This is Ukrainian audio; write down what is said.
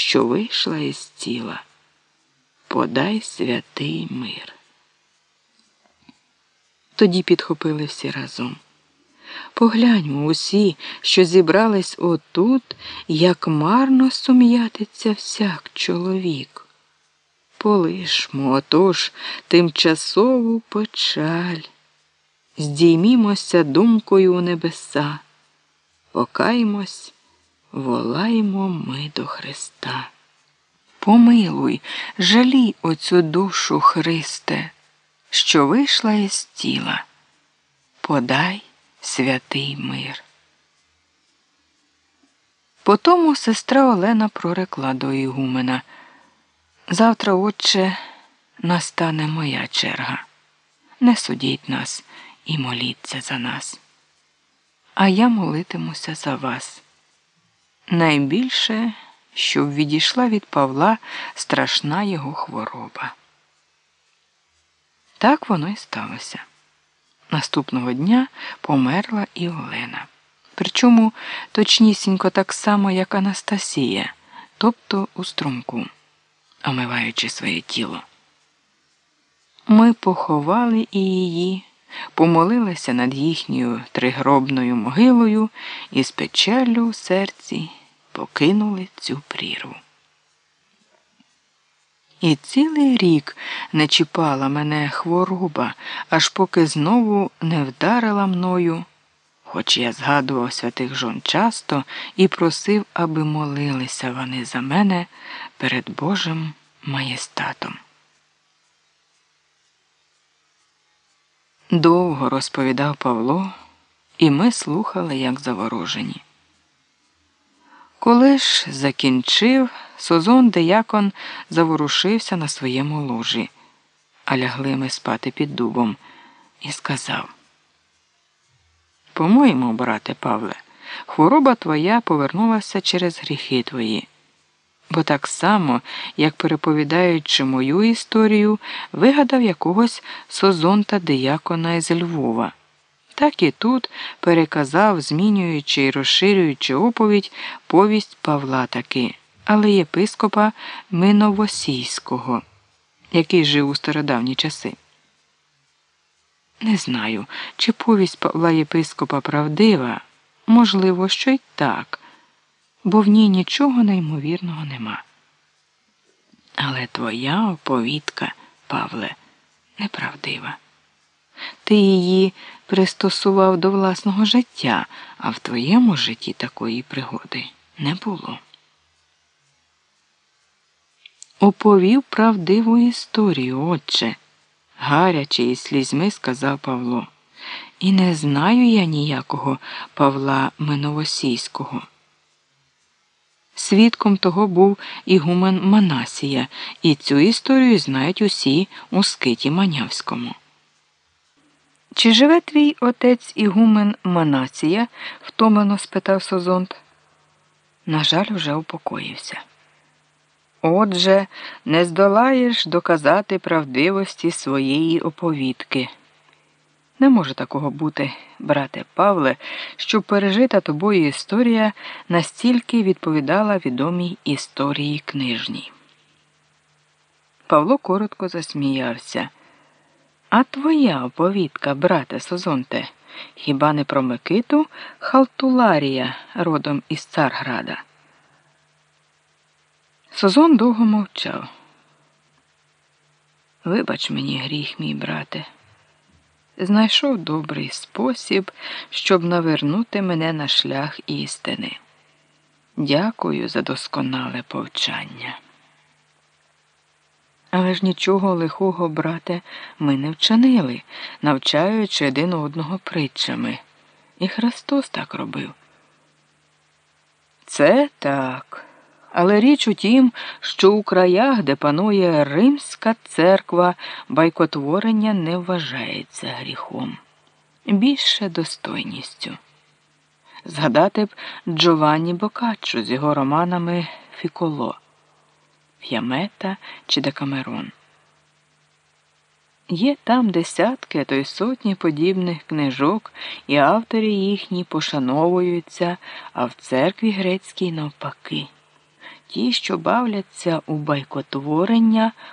що вийшла із тіла. Подай святий мир. Тоді підхопили всі разом. Погляньмо усі, що зібрались отут, як марно сум'ятиться всяк чоловік. Полишмо отож тимчасову печаль, здіймімося думкою у небеса, покаймось, волаємо ми до Христа. Помилуй, жалій оцю душу, Христе, що вийшла із тіла. Подай святий мир. Потому сестра Олена прорекла до Ігумена. Завтра, отче, настане моя черга. Не судіть нас і моліться за нас. А я молитимуся за вас. Найбільше, щоб відійшла від Павла страшна його хвороба. Так воно й сталося. Наступного дня померла і Олена. Причому точнісінько так само, як Анастасія, тобто у струмку, омиваючи своє тіло. Ми поховали і її, помолилися над їхньою тригробною могилою і з печалю в серці покинули цю прірву. І цілий рік не чіпала мене хвороба, аж поки знову не вдарила мною, хоч я згадував святих жон часто і просив, аби молилися вони за мене перед Божим маєстатом. Довго розповідав Павло, і ми слухали, як заворожені. Коли ж закінчив, Созон деякон заворушився на своєму ложі, а лягли ми спати під дубом, і сказав: По-моєму, брате Павле, хвороба твоя повернулася через гріхи твої. Бо так само, як переповідаючи мою історію, вигадав якогось Созонта деякона із Львова. Так і тут переказав, змінюючи і розширюючи оповідь, повість Павла таки, але єпископа Миновосійського, який жив у стародавні часи. Не знаю, чи повість Павла єпископа правдива, можливо, що й так, бо в ній нічого неймовірного нема. Але твоя оповідка, Павле, неправдива. Ти її пристосував до власного життя, а в твоєму житті такої пригоди не було. Оповів правдиву історію, отче, гаряче і слізьми сказав Павло. І не знаю я ніякого Павла Миновосійського. Свідком того був ігумен Манасія, і цю історію знають усі у скиті Манявському. Чи живе твій отець Ігумен Манація? втомлено спитав Созонт. На жаль, вже упокоївся. Отже, не здолаєш доказати правдивості своєї оповідки. Не може такого бути, брате Павле, щоб пережита тобою історія настільки відповідала відомій історії книжній. Павло коротко засміявся. А твоя оповідка, брате Созонте, хіба не про Микиту Халтуларія родом із Царграда? Созон довго мовчав. Вибач мені гріх, мій брате. Знайшов добрий спосіб, щоб навернути мене на шлях істини. Дякую за досконале повчання. Але ж нічого лихого, брате, ми не вчинили, навчаючи один одного притчами. І Христос так робив. Це так. Але річ у тім, що у краях, де панує римська церква, байкотворення не вважається гріхом, більше достойністю. Згадати б Джованні Бокаччо з його романами Фіколо. Ф'ямета чи Декамерон. Є там десятки, а то й сотні подібних книжок, і автори їхні пошановуються, а в церкві грецькій навпаки. ті, що бавляться у байкотворення,